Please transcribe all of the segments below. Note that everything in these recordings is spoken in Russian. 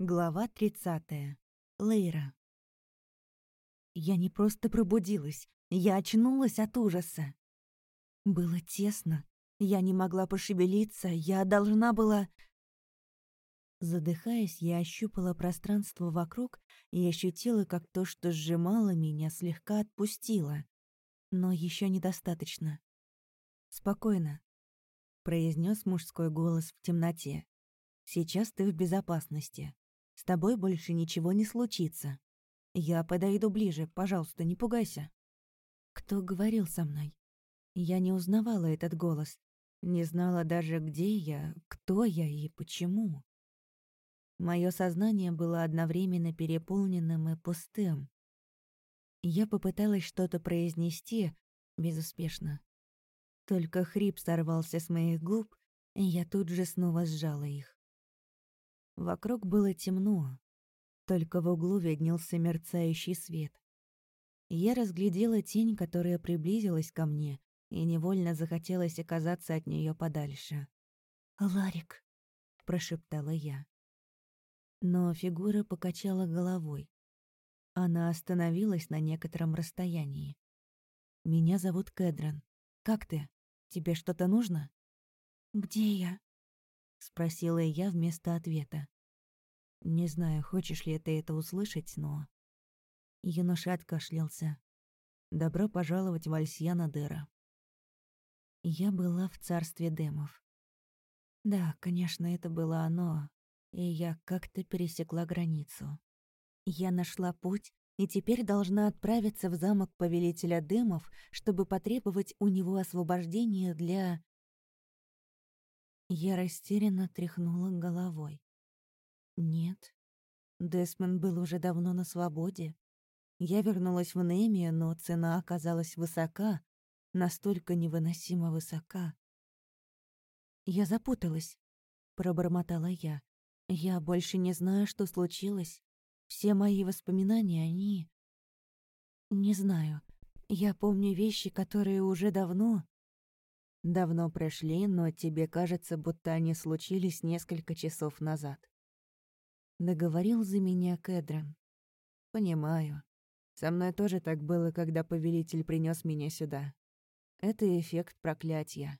Глава 30. Лейра. Я не просто пробудилась, я очнулась от ужаса. Было тесно, я не могла пошевелиться, я должна была... Задыхаясь, я ощупала пространство вокруг и ощутила, как то, что сжимало меня, слегка отпустило. Но еще недостаточно. «Спокойно», — произнес мужской голос в темноте. «Сейчас ты в безопасности. С тобой больше ничего не случится. Я подойду ближе, пожалуйста, не пугайся». Кто говорил со мной? Я не узнавала этот голос. Не знала даже, где я, кто я и почему. Мое сознание было одновременно переполненным и пустым. Я попыталась что-то произнести, безуспешно. Только хрип сорвался с моих губ, и я тут же снова сжала их. Вокруг было темно, только в углу виднелся мерцающий свет. Я разглядела тень, которая приблизилась ко мне, и невольно захотелось оказаться от нее подальше. «Ларик», — прошептала я. Но фигура покачала головой. Она остановилась на некотором расстоянии. «Меня зовут Кэдрон. Как ты? Тебе что-то нужно?» «Где я?» — спросила я вместо ответа. «Не знаю, хочешь ли ты это услышать, но...» Юноша откашлялся. «Добро пожаловать в Альсьяна Дера». Я была в царстве демов. Да, конечно, это было оно, и я как-то пересекла границу. Я нашла путь и теперь должна отправиться в замок повелителя демов, чтобы потребовать у него освобождения для... Я растерянно тряхнула головой. Нет. Десмонд был уже давно на свободе. Я вернулась в Немия, но цена оказалась высока, настолько невыносимо высока. «Я запуталась», — пробормотала я. «Я больше не знаю, что случилось. Все мои воспоминания, они...» «Не знаю. Я помню вещи, которые уже давно...» давно прошли, но тебе кажется, будто они случились несколько часов назад. Договорил за меня Кэдрон. Понимаю. Со мной тоже так было, когда повелитель принес меня сюда. Это эффект проклятия.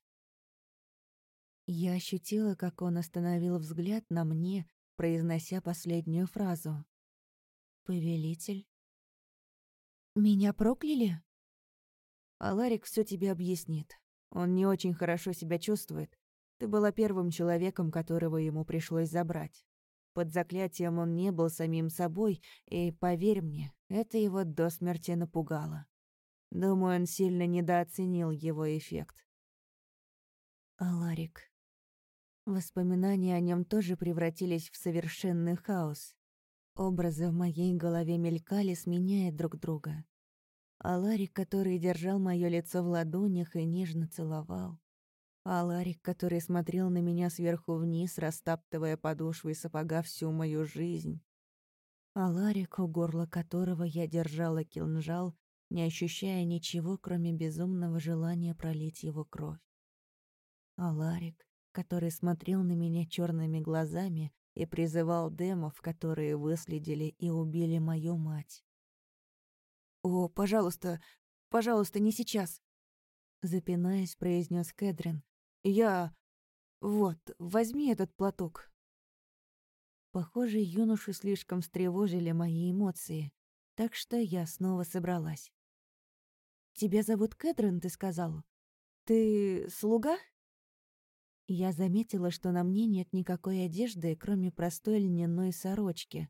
Я ощутила, как он остановил взгляд на мне, произнося последнюю фразу. «Повелитель?» «Меня прокляли?» Аларик все тебе объяснит. Он не очень хорошо себя чувствует. Ты была первым человеком, которого ему пришлось забрать. Под заклятием он не был самим собой, и, поверь мне, это его до смерти напугало. Думаю, он сильно недооценил его эффект. Аларик. Воспоминания о нем тоже превратились в совершенный хаос. Образы в моей голове мелькали, сменяя друг друга. Аларик, который держал мое лицо в ладонях и нежно целовал. Аларик, который смотрел на меня сверху вниз, растаптывая подошвой сапога всю мою жизнь. Аларик, у горла которого я держала кинжал, не ощущая ничего, кроме безумного желания пролить его кровь. Аларик, который смотрел на меня черными глазами и призывал демов, которые выследили и убили мою мать. «О, пожалуйста, пожалуйста, не сейчас!» Запинаясь, произнес Кэдрин. «Я... Вот, возьми этот платок». Похоже, юношу слишком встревожили мои эмоции, так что я снова собралась. «Тебя зовут Кэдрин, ты сказал? Ты слуга?» Я заметила, что на мне нет никакой одежды, кроме простой льняной сорочки,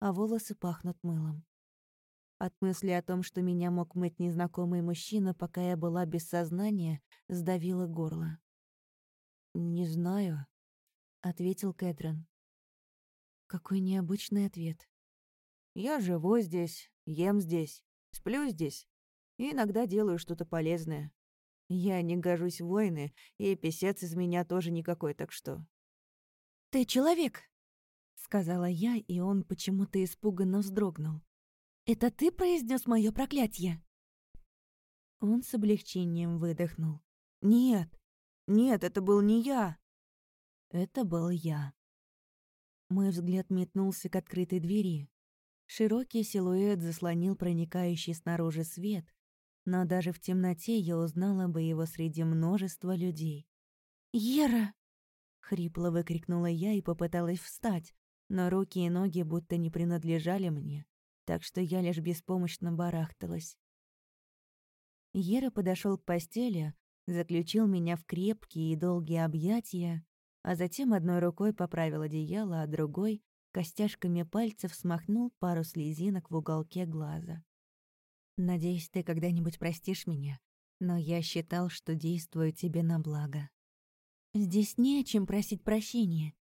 а волосы пахнут мылом. От мысли о том, что меня мог мыть незнакомый мужчина, пока я была без сознания, сдавило горло. «Не знаю», — ответил Кэдрон. Какой необычный ответ. «Я живу здесь, ем здесь, сплю здесь и иногда делаю что-то полезное. Я не гожусь в войны, и писец из меня тоже никакой, так что...» «Ты человек!» — сказала я, и он почему-то испуганно вздрогнул. Это ты произнес мое проклятие?» Он с облегчением выдохнул. «Нет, нет, это был не я». «Это был я». Мой взгляд метнулся к открытой двери. Широкий силуэт заслонил проникающий снаружи свет, но даже в темноте я узнала бы его среди множества людей. «Ера!» — хрипло выкрикнула я и попыталась встать, но руки и ноги будто не принадлежали мне, так что я лишь беспомощно барахталась. Ера подошел к постели, заключил меня в крепкие и долгие объятия, а затем одной рукой поправил одеяло, а другой костяшками пальцев смахнул пару слезинок в уголке глаза. «Надеюсь, ты когда-нибудь простишь меня, но я считал, что действую тебе на благо. Здесь не о чем просить прощения.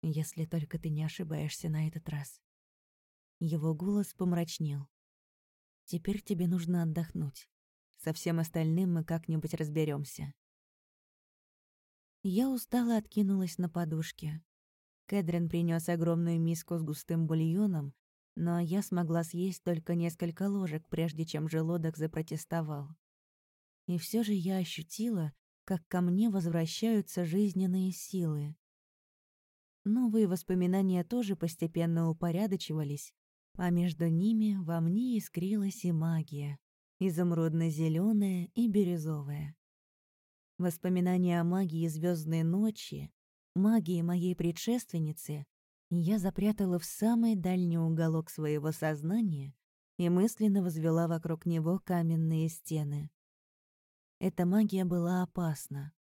Если только ты не ошибаешься на этот раз». Его голос помрачнел. Теперь тебе нужно отдохнуть. Со всем остальным мы как-нибудь разберемся. Я устало откинулась на подушке. Кэдрин принес огромную миску с густым бульоном, но я смогла съесть только несколько ложек, прежде чем желудок запротестовал. И все же я ощутила, как ко мне возвращаются жизненные силы. Новые воспоминания тоже постепенно упорядочивались, а между ними во мне искрилась и магия, изумрудно зеленая и бирюзовая. Воспоминания о магии звездной ночи, магии моей предшественницы, я запрятала в самый дальний уголок своего сознания и мысленно возвела вокруг него каменные стены. Эта магия была опасна.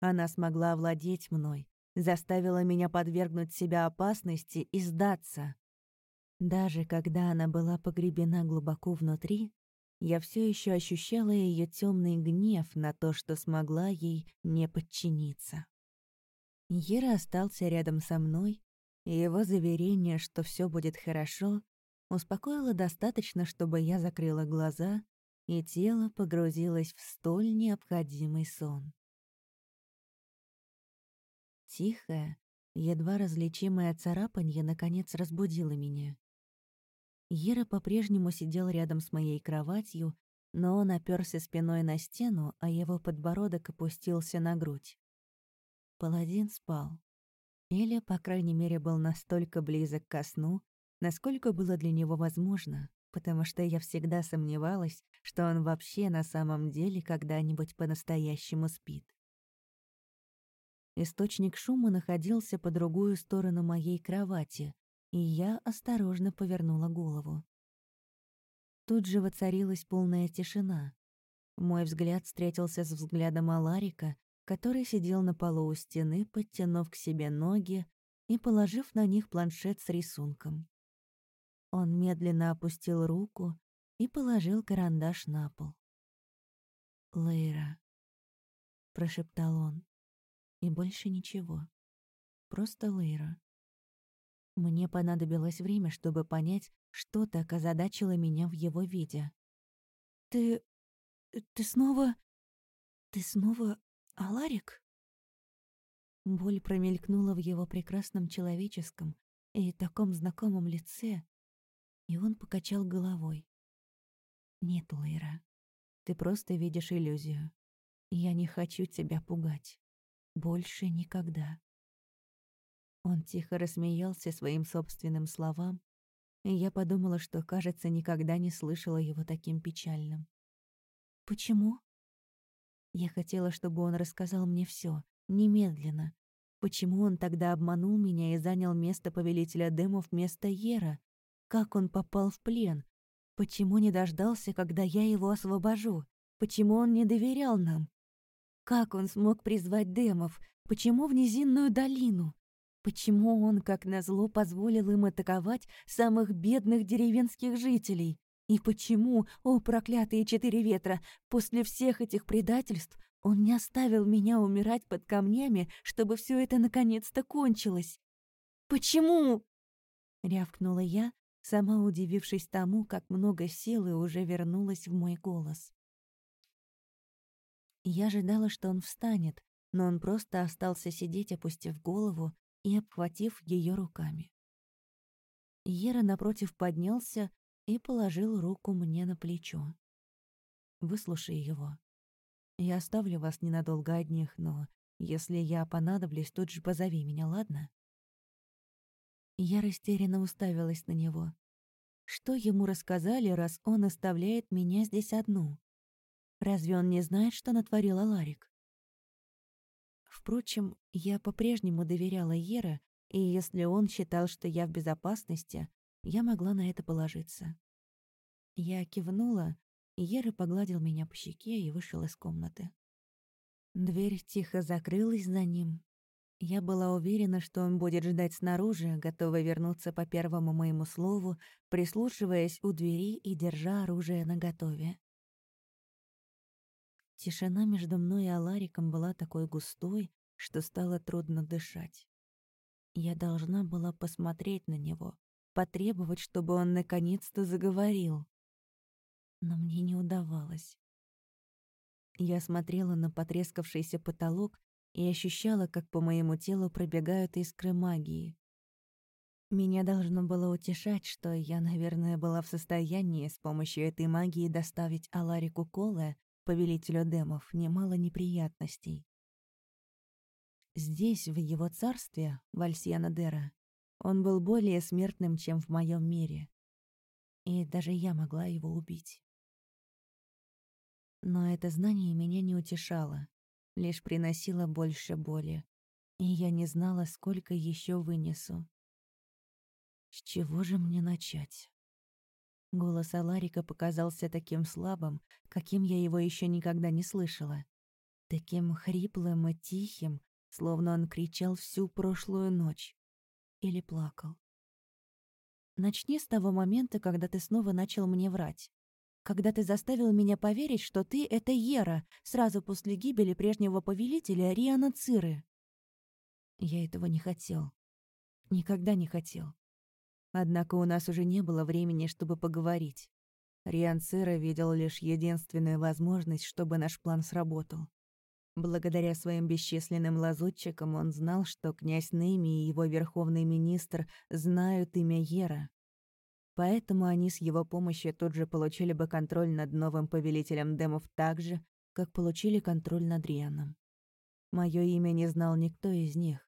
Она смогла овладеть мной, заставила меня подвергнуть себя опасности и сдаться. Даже когда она была погребена глубоко внутри, я все еще ощущала ее темный гнев на то, что смогла ей не подчиниться. Ера остался рядом со мной, и его заверение, что все будет хорошо, успокоило достаточно, чтобы я закрыла глаза, и тело погрузилось в столь необходимый сон. Тихое, едва различимое царапанье наконец разбудило меня. Ера по-прежнему сидел рядом с моей кроватью, но он оперся спиной на стену, а его подбородок опустился на грудь. Паладин спал. Или, по крайней мере, был настолько близок ко сну, насколько было для него возможно, потому что я всегда сомневалась, что он вообще на самом деле когда-нибудь по-настоящему спит. Источник шума находился по другую сторону моей кровати, и я осторожно повернула голову. Тут же воцарилась полная тишина. Мой взгляд встретился с взглядом Аларика, который сидел на полу у стены, подтянув к себе ноги и положив на них планшет с рисунком. Он медленно опустил руку и положил карандаш на пол. «Лейра», — прошептал он, — «и больше ничего. Просто Лейра». Мне понадобилось время, чтобы понять, что так озадачило меня в его виде. «Ты... ты снова... ты снова Аларик?» Боль промелькнула в его прекрасном человеческом и таком знакомом лице, и он покачал головой. «Нет, Лейра, ты просто видишь иллюзию. Я не хочу тебя пугать. Больше никогда». Он тихо рассмеялся своим собственным словам, и я подумала, что, кажется, никогда не слышала его таким печальным. «Почему?» Я хотела, чтобы он рассказал мне все, немедленно. Почему он тогда обманул меня и занял место повелителя дымов вместо Ера? Как он попал в плен? Почему не дождался, когда я его освобожу? Почему он не доверял нам? Как он смог призвать демов? Почему в низинную долину? Почему он, как назло, позволил им атаковать самых бедных деревенских жителей? И почему, о проклятые четыре ветра, после всех этих предательств он не оставил меня умирать под камнями, чтобы все это наконец-то кончилось? Почему? рявкнула я, сама удивившись тому, как много силы уже вернулось в мой голос. Я ожидала, что он встанет, но он просто остался сидеть, опустив голову и обхватив ее руками. Ера напротив поднялся и положил руку мне на плечо. «Выслушай его. Я оставлю вас ненадолго одних, но если я понадоблюсь, тут же позови меня, ладно?» Я растерянно уставилась на него. Что ему рассказали, раз он оставляет меня здесь одну? Разве он не знает, что натворил Аларик? Впрочем, я по-прежнему доверяла Ере, и если он считал, что я в безопасности, я могла на это положиться. Я кивнула, и Ера погладил меня по щеке и вышел из комнаты. Дверь тихо закрылась за ним. Я была уверена, что он будет ждать снаружи, готовый вернуться по первому моему слову, прислушиваясь у двери и держа оружие наготове. Тишина между мной и Алариком была такой густой, что стало трудно дышать. Я должна была посмотреть на него, потребовать, чтобы он наконец-то заговорил. Но мне не удавалось. Я смотрела на потрескавшийся потолок и ощущала, как по моему телу пробегают искры магии. Меня должно было утешать, что я, наверное, была в состоянии с помощью этой магии доставить Аларику Коле повелителю демов, немало неприятностей. Здесь, в его царстве, Вальсиана Дера, он был более смертным, чем в моем мире. И даже я могла его убить. Но это знание меня не утешало, лишь приносило больше боли. И я не знала, сколько еще вынесу. С чего же мне начать? Голос Аларика показался таким слабым, каким я его еще никогда не слышала. Таким хриплым и тихим, словно он кричал всю прошлую ночь. Или плакал. Начни с того момента, когда ты снова начал мне врать. Когда ты заставил меня поверить, что ты — это Ера, сразу после гибели прежнего повелителя Риана Циры. Я этого не хотел. Никогда не хотел. Однако у нас уже не было времени, чтобы поговорить. Риан Цира видел лишь единственную возможность, чтобы наш план сработал. Благодаря своим бесчисленным лазутчикам он знал, что князь Нейми и его верховный министр знают имя Ера. Поэтому они с его помощью тут же получили бы контроль над новым повелителем демов так же, как получили контроль над Рианом. Моё имя не знал никто из них,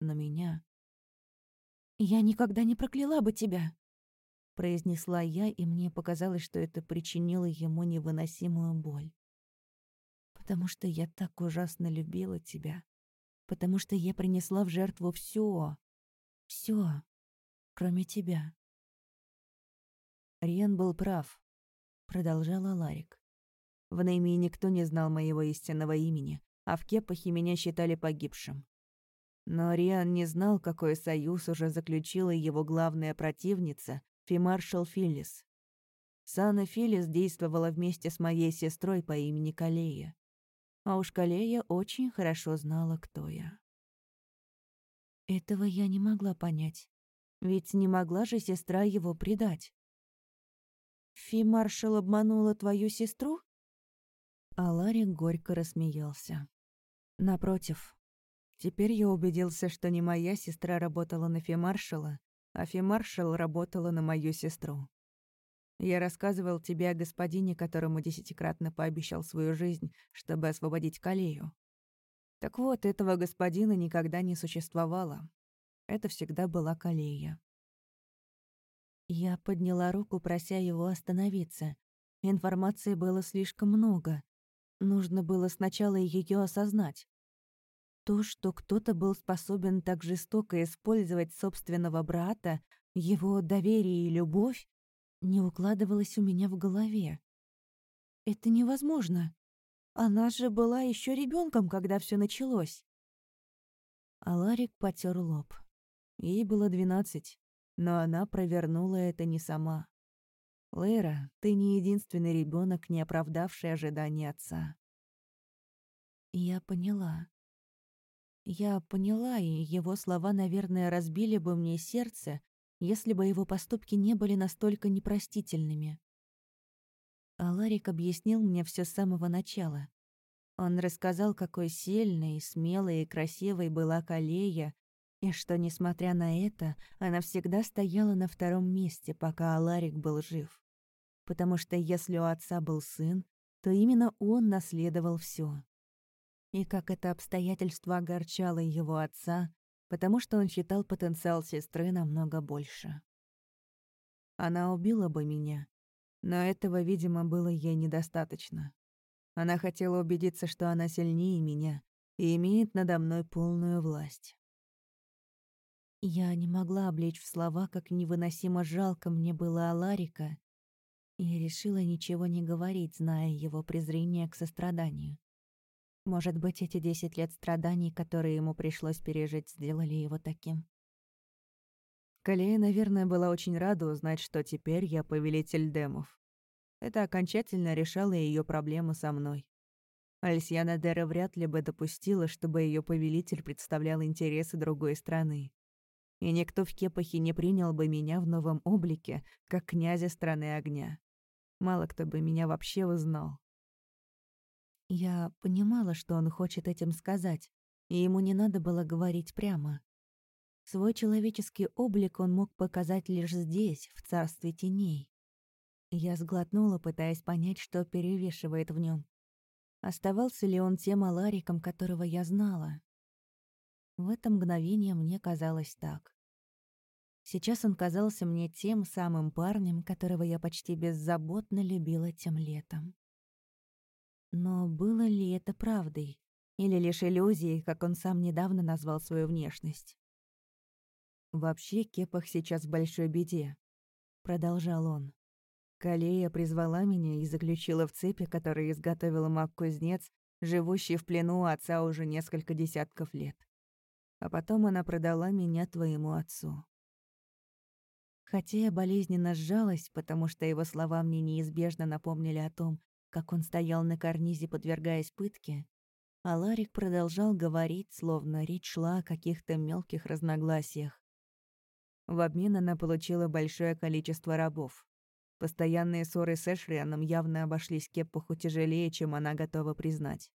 но меня «Я никогда не прокляла бы тебя», — произнесла я, и мне показалось, что это причинило ему невыносимую боль. «Потому что я так ужасно любила тебя. Потому что я принесла в жертву все, все, кроме тебя». Риан был прав, — продолжала Ларик. В Нейме никто не знал моего истинного имени, а в Кепахе меня считали погибшим. Но Риан не знал, какой союз уже заключила его главная противница, фимаршал Филлис. Сана Филлис действовала вместе с моей сестрой по имени Калея. А уж Калея очень хорошо знала, кто я. Этого я не могла понять. Ведь не могла же сестра его предать. «Фи-маршал обманула твою сестру?» Аларик горько рассмеялся. «Напротив, Теперь я убедился, что не моя сестра работала на фемаршала, а фемаршал работала на мою сестру. Я рассказывал тебе о господине, которому десятикратно пообещал свою жизнь, чтобы освободить Калею. Так вот, этого господина никогда не существовало. Это всегда была Калея. Я подняла руку, прося его остановиться. Информации было слишком много. Нужно было сначала ее осознать. То, что кто-то был способен так жестоко использовать собственного брата, его доверие и любовь, не укладывалось у меня в голове. Это невозможно. Она же была еще ребенком, когда все началось. Аларик потер лоб. Ей было двенадцать, но она провернула это не сама. Лейра, ты не единственный ребенок, не оправдавший ожидания отца. Я поняла. Я поняла, и его слова, наверное, разбили бы мне сердце, если бы его поступки не были настолько непростительными. Аларик объяснил мне все с самого начала. Он рассказал, какой сильной, смелой и красивой была Калея, и что, несмотря на это, она всегда стояла на втором месте, пока Аларик был жив. Потому что если у отца был сын, то именно он наследовал все. И как это обстоятельство огорчало его отца, потому что он считал потенциал сестры намного больше. Она убила бы меня, но этого, видимо, было ей недостаточно. Она хотела убедиться, что она сильнее меня и имеет надо мной полную власть. Я не могла облечь в слова, как невыносимо жалко мне было Аларика, и решила ничего не говорить, зная его презрение к состраданию. Может быть, эти десять лет страданий, которые ему пришлось пережить, сделали его таким. Калея, наверное, была очень рада узнать, что теперь я повелитель демов. Это окончательно решало ее проблему со мной. Альсьяна Дера вряд ли бы допустила, чтобы ее повелитель представлял интересы другой страны и никто в Кепахе не принял бы меня в новом облике, как князя страны огня. Мало кто бы меня вообще узнал. Я понимала, что он хочет этим сказать, и ему не надо было говорить прямо. Свой человеческий облик он мог показать лишь здесь, в царстве теней. Я сглотнула, пытаясь понять, что перевешивает в нем. Оставался ли он тем Алариком, которого я знала? В это мгновение мне казалось так. Сейчас он казался мне тем самым парнем, которого я почти беззаботно любила тем летом. Но было ли это правдой? Или лишь иллюзией, как он сам недавно назвал свою внешность? «Вообще, Кепах сейчас в большой беде», — продолжал он. Калея призвала меня и заключила в цепи, которые изготовила маг-кузнец, живущий в плену отца уже несколько десятков лет а потом она продала меня твоему отцу. Хотя я болезненно сжалась, потому что его слова мне неизбежно напомнили о том, как он стоял на карнизе, подвергаясь пытке, а Ларик продолжал говорить, словно речь шла о каких-то мелких разногласиях. В обмен она получила большое количество рабов. Постоянные ссоры с Эшрианом явно обошлись Кеппуху тяжелее, чем она готова признать.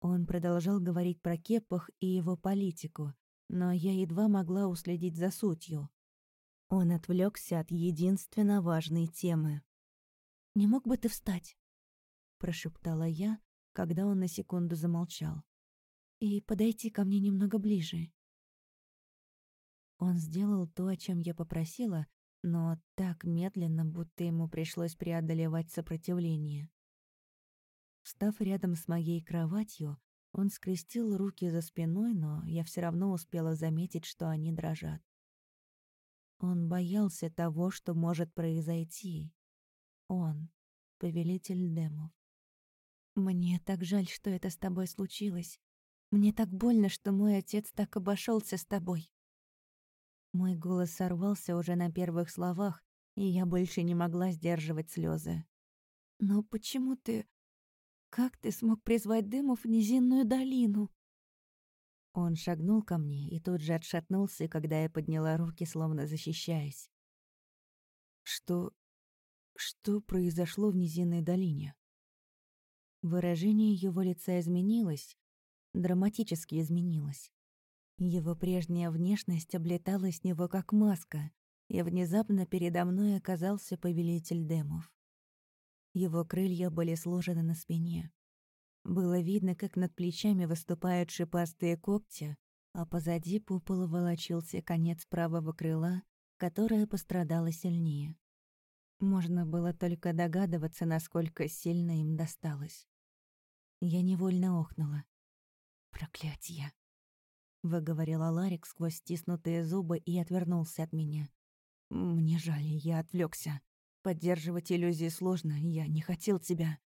Он продолжал говорить про Кепах и его политику, но я едва могла уследить за сутью. Он отвлекся от единственно важной темы. «Не мог бы ты встать?» — прошептала я, когда он на секунду замолчал. «И подойти ко мне немного ближе». Он сделал то, о чем я попросила, но так медленно, будто ему пришлось преодолевать сопротивление. Встав рядом с моей кроватью, он скрестил руки за спиной, но я все равно успела заметить, что они дрожат. Он боялся того, что может произойти. Он — повелитель демов. «Мне так жаль, что это с тобой случилось. Мне так больно, что мой отец так обошелся с тобой». Мой голос сорвался уже на первых словах, и я больше не могла сдерживать слезы. «Но почему ты... Как ты смог призвать дымов в низинную долину?» Он шагнул ко мне и тут же отшатнулся, когда я подняла руки, словно защищаясь. «Что... что произошло в низинной долине?» Выражение его лица изменилось, драматически изменилось. Его прежняя внешность облетала с него как маска, и внезапно передо мной оказался повелитель демов. Его крылья были сложены на спине. Было видно, как над плечами выступают шипастые когти, а позади пупола волочился конец правого крыла, которое пострадало сильнее. Можно было только догадываться, насколько сильно им досталось. Я невольно охнула. «Проклятье!» — выговорила Ларик сквозь стиснутые зубы и отвернулся от меня. «Мне жаль, я отвлекся. Поддерживать иллюзии сложно, я не хотел тебя.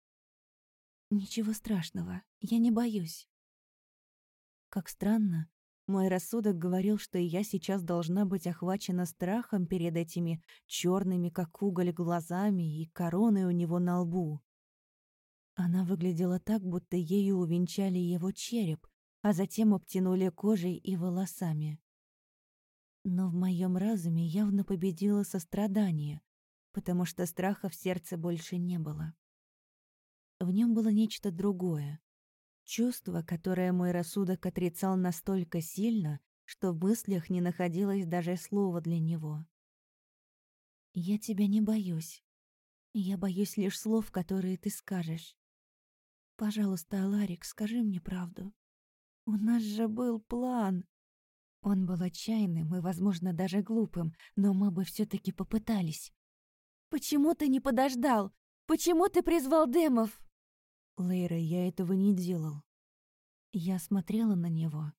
Ничего страшного, я не боюсь. Как странно, мой рассудок говорил, что я сейчас должна быть охвачена страхом перед этими черными, как уголь, глазами и короной у него на лбу. Она выглядела так, будто ею увенчали его череп, а затем обтянули кожей и волосами. Но в моем разуме явно победило сострадание, потому что страха в сердце больше не было. В нем было нечто другое. Чувство, которое мой рассудок отрицал настолько сильно, что в мыслях не находилось даже слова для него. «Я тебя не боюсь. Я боюсь лишь слов, которые ты скажешь. Пожалуйста, Аларик, скажи мне правду. У нас же был план. Он был отчаянным и, возможно, даже глупым, но мы бы все таки попытались. «Почему ты не подождал? Почему ты призвал демов?» «Лейра, я этого не делал». Я смотрела на него.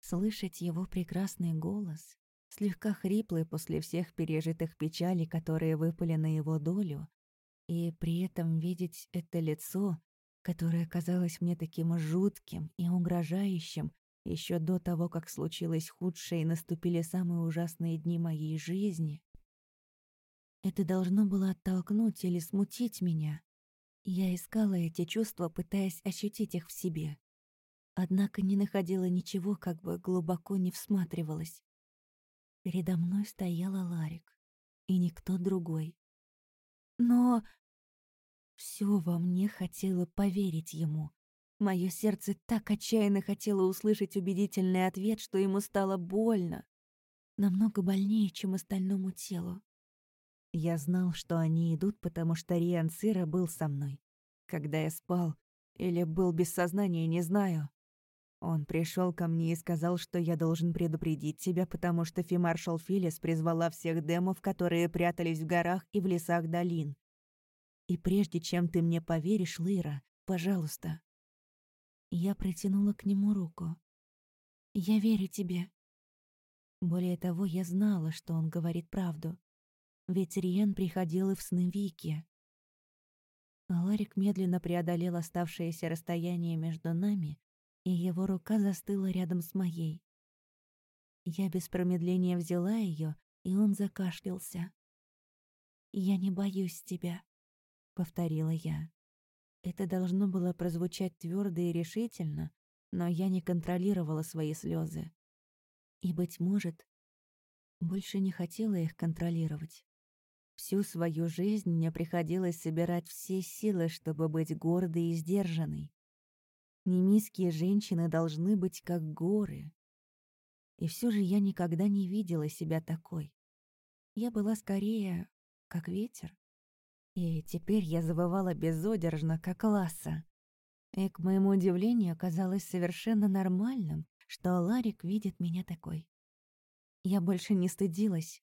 Слышать его прекрасный голос, слегка хриплый после всех пережитых печалей, которые выпали на его долю, и при этом видеть это лицо, которое казалось мне таким жутким и угрожающим еще до того, как случилось худшее и наступили самые ужасные дни моей жизни. Это должно было оттолкнуть или смутить меня. Я искала эти чувства, пытаясь ощутить их в себе. Однако не находила ничего, как бы глубоко не всматривалась. Передо мной стояла Ларик, и никто другой. Но все во мне хотело поверить ему. Мое сердце так отчаянно хотело услышать убедительный ответ, что ему стало больно. Намного больнее, чем остальному телу. Я знал, что они идут, потому что Риан Сыра был со мной. Когда я спал, или был без сознания, не знаю. Он пришел ко мне и сказал, что я должен предупредить тебя, потому что фимаршал Филис призвала всех демов, которые прятались в горах и в лесах долин. И прежде чем ты мне поверишь, Лыра, пожалуйста. Я протянула к нему руку. Я верю тебе. Более того, я знала, что он говорит правду. Ведь Риен приходил и в сны Вики. Аларик медленно преодолел оставшееся расстояние между нами, и его рука застыла рядом с моей. Я без промедления взяла ее, и он закашлялся. «Я не боюсь тебя», повторила я. Это должно было прозвучать твердо и решительно, но я не контролировала свои слезы. И, быть может, больше не хотела их контролировать. Всю свою жизнь мне приходилось собирать все силы, чтобы быть гордой и сдержанной. Немиские женщины должны быть как горы. И все же я никогда не видела себя такой. Я была скорее как ветер. И теперь я завывала безудержно, как ласса. И, к моему удивлению, оказалось совершенно нормальным, что Ларик видит меня такой. Я больше не стыдилась.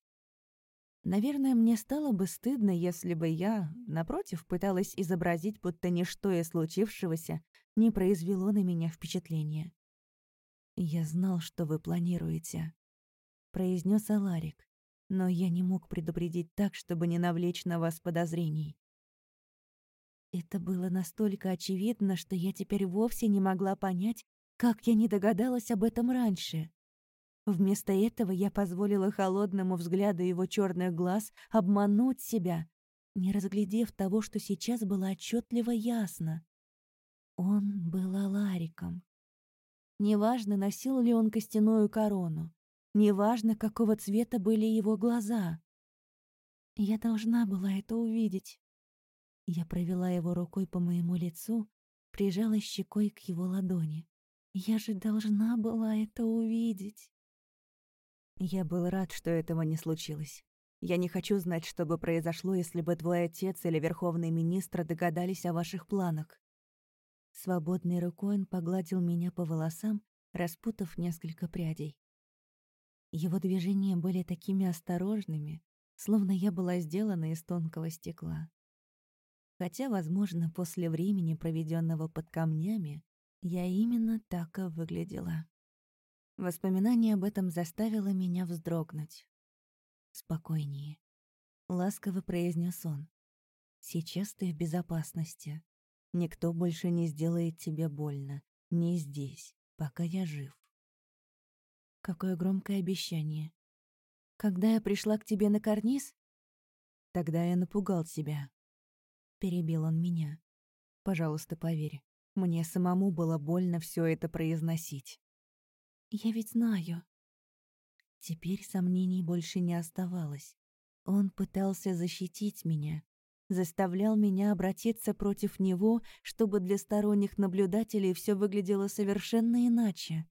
Наверное, мне стало бы стыдно, если бы я, напротив, пыталась изобразить, будто ничто из случившегося не произвело на меня впечатления. «Я знал, что вы планируете», — произнес Аларик но я не мог предупредить так, чтобы не навлечь на вас подозрений. Это было настолько очевидно, что я теперь вовсе не могла понять, как я не догадалась об этом раньше. Вместо этого я позволила холодному взгляду его черных глаз обмануть себя, не разглядев того, что сейчас было отчетливо ясно. Он был Алариком. Неважно, носил ли он костяную корону, Неважно, какого цвета были его глаза. Я должна была это увидеть. Я провела его рукой по моему лицу, прижала щекой к его ладони. Я же должна была это увидеть. Я был рад, что этого не случилось. Я не хочу знать, что бы произошло, если бы твой отец или верховный министр догадались о ваших планах. Свободной рукой он погладил меня по волосам, распутав несколько прядей. Его движения были такими осторожными, словно я была сделана из тонкого стекла. Хотя, возможно, после времени, проведенного под камнями, я именно так и выглядела. Воспоминание об этом заставило меня вздрогнуть. «Спокойнее», — ласково произнес он. «Сейчас ты в безопасности. Никто больше не сделает тебе больно. Не здесь, пока я жив». Какое громкое обещание. Когда я пришла к тебе на карниз? Тогда я напугал тебя. Перебил он меня. Пожалуйста, поверь. Мне самому было больно все это произносить. Я ведь знаю. Теперь сомнений больше не оставалось. Он пытался защитить меня, заставлял меня обратиться против него, чтобы для сторонних наблюдателей все выглядело совершенно иначе.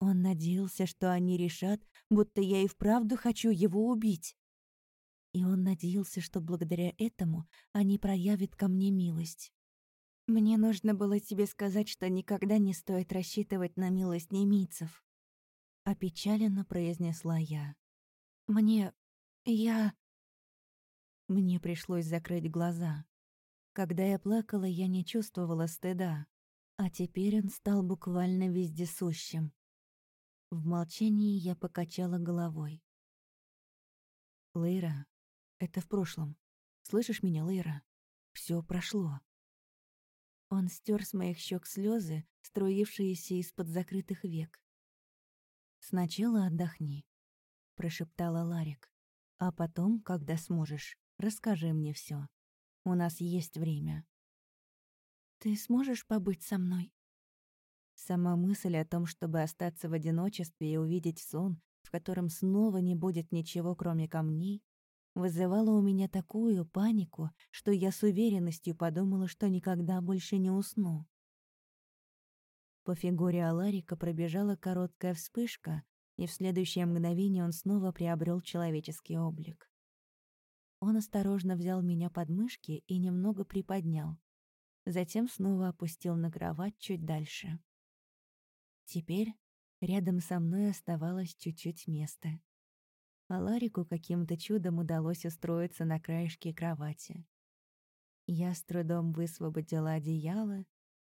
Он надеялся, что они решат, будто я и вправду хочу его убить. И он надеялся, что благодаря этому они проявят ко мне милость. Мне нужно было тебе сказать, что никогда не стоит рассчитывать на милость немийцев. — опечаленно произнесла я. «Мне... я...» Мне пришлось закрыть глаза. Когда я плакала, я не чувствовала стыда, а теперь он стал буквально вездесущим. В молчании я покачала головой. «Лейра, это в прошлом. Слышишь меня, Лейра? Все прошло». Он стер с моих щек слезы, струившиеся из-под закрытых век. «Сначала отдохни», — прошептала Ларик. «А потом, когда сможешь, расскажи мне все. У нас есть время». «Ты сможешь побыть со мной?» Сама мысль о том, чтобы остаться в одиночестве и увидеть сон, в котором снова не будет ничего, кроме камней, вызывала у меня такую панику, что я с уверенностью подумала, что никогда больше не усну. По фигуре Аларика пробежала короткая вспышка, и в следующее мгновение он снова приобрел человеческий облик. Он осторожно взял меня под мышки и немного приподнял. Затем снова опустил на кровать чуть дальше. Теперь рядом со мной оставалось чуть-чуть места. А Ларику каким-то чудом удалось устроиться на краешке кровати. Я с трудом высвободила одеяло,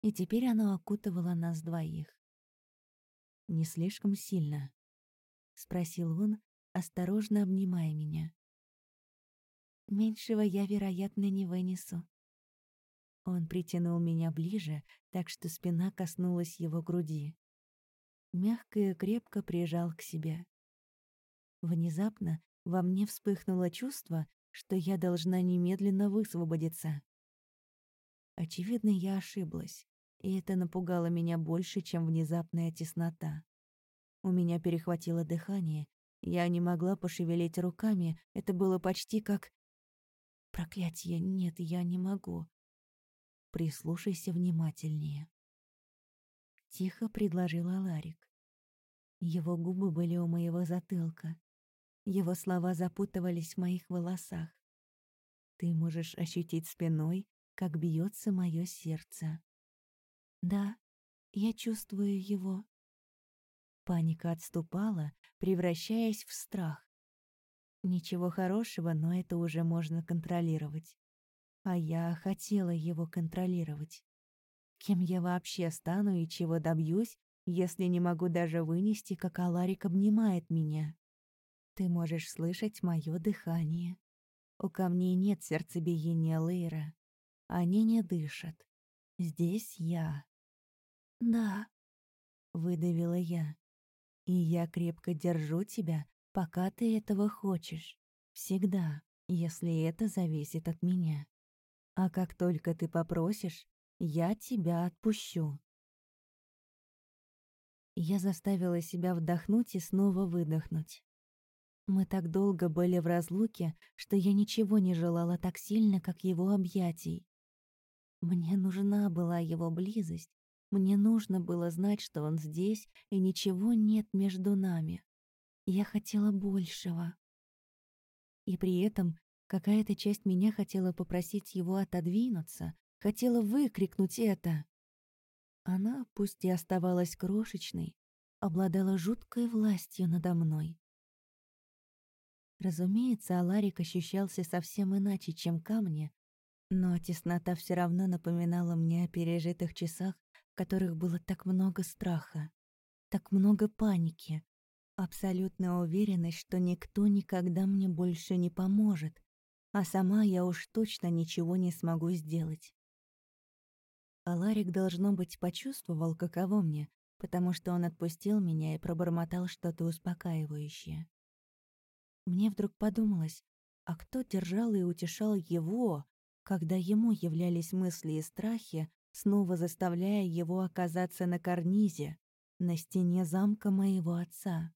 и теперь оно окутывало нас двоих. «Не слишком сильно?» — спросил он, осторожно обнимая меня. «Меньшего я, вероятно, не вынесу». Он притянул меня ближе, так что спина коснулась его груди мягко и крепко прижал к себе. Внезапно во мне вспыхнуло чувство, что я должна немедленно высвободиться. Очевидно, я ошиблась, и это напугало меня больше, чем внезапная теснота. У меня перехватило дыхание, я не могла пошевелить руками, это было почти как... Проклятье, нет, я не могу. Прислушайся внимательнее. Тихо предложила Ларик. Его губы были у моего затылка. Его слова запутывались в моих волосах. Ты можешь ощутить спиной, как бьется мое сердце. Да, я чувствую его. Паника отступала, превращаясь в страх. Ничего хорошего, но это уже можно контролировать. А я хотела его контролировать. Кем я вообще стану и чего добьюсь, если не могу даже вынести, как Аларик обнимает меня? Ты можешь слышать мое дыхание. У камней нет сердцебиения Лейра. Они не дышат. Здесь я. Да, выдавила я. И я крепко держу тебя, пока ты этого хочешь. Всегда, если это зависит от меня. А как только ты попросишь, я тебя отпущу. Я заставила себя вдохнуть и снова выдохнуть. Мы так долго были в разлуке, что я ничего не желала так сильно, как его объятий. Мне нужна была его близость, мне нужно было знать, что он здесь, и ничего нет между нами. Я хотела большего. И при этом какая-то часть меня хотела попросить его отодвинуться, хотела выкрикнуть это. Она, пусть и оставалась крошечной, обладала жуткой властью надо мной. Разумеется, Аларик ощущался совсем иначе, чем камни, но теснота все равно напоминала мне о пережитых часах, в которых было так много страха, так много паники, абсолютная уверенность, что никто никогда мне больше не поможет, а сама я уж точно ничего не смогу сделать. Аларик, должно быть, почувствовал, каково мне, потому что он отпустил меня и пробормотал что-то успокаивающее. Мне вдруг подумалось, а кто держал и утешал его, когда ему являлись мысли и страхи, снова заставляя его оказаться на карнизе, на стене замка моего отца?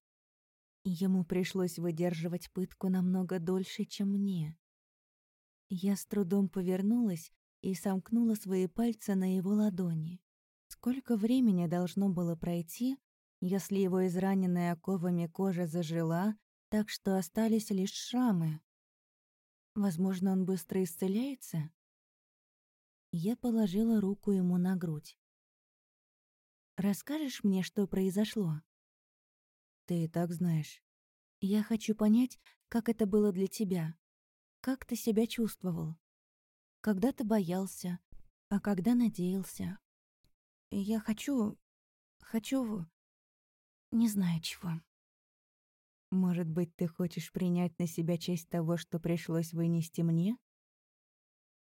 Ему пришлось выдерживать пытку намного дольше, чем мне. Я с трудом повернулась и сомкнула свои пальцы на его ладони. Сколько времени должно было пройти, если его израненная оковами кожа зажила, так что остались лишь шрамы? Возможно, он быстро исцеляется? Я положила руку ему на грудь. «Расскажешь мне, что произошло?» Ты и так знаешь. Я хочу понять, как это было для тебя. Как ты себя чувствовал? Когда ты боялся, а когда надеялся? Я хочу... хочу... не знаю чего. Может быть, ты хочешь принять на себя часть того, что пришлось вынести мне?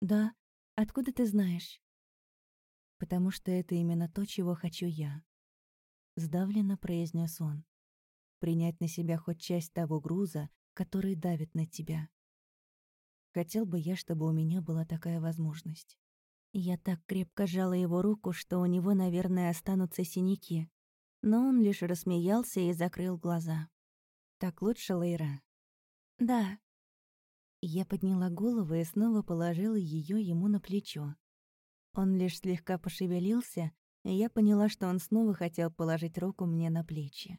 Да. Откуда ты знаешь? Потому что это именно то, чего хочу я. Сдавленно произнес он. Принять на себя хоть часть того груза, который давит на тебя. Хотел бы я, чтобы у меня была такая возможность. Я так крепко сжала его руку, что у него, наверное, останутся синяки. Но он лишь рассмеялся и закрыл глаза. «Так лучше, Лейра?» «Да». Я подняла голову и снова положила ее ему на плечо. Он лишь слегка пошевелился, и я поняла, что он снова хотел положить руку мне на плечи.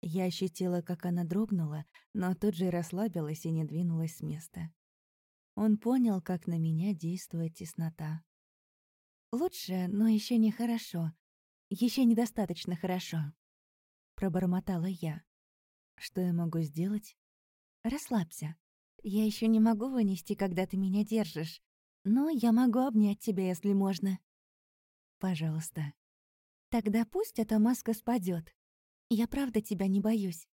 Я ощутила, как она дрогнула, но тут же расслабилась и не двинулась с места. Он понял, как на меня действует теснота. «Лучше, но еще не хорошо. Еще недостаточно хорошо», — пробормотала я. Что я могу сделать? Расслабься. Я еще не могу вынести, когда ты меня держишь. Но я могу обнять тебя, если можно. Пожалуйста. Тогда пусть эта маска спадет. Я правда тебя не боюсь.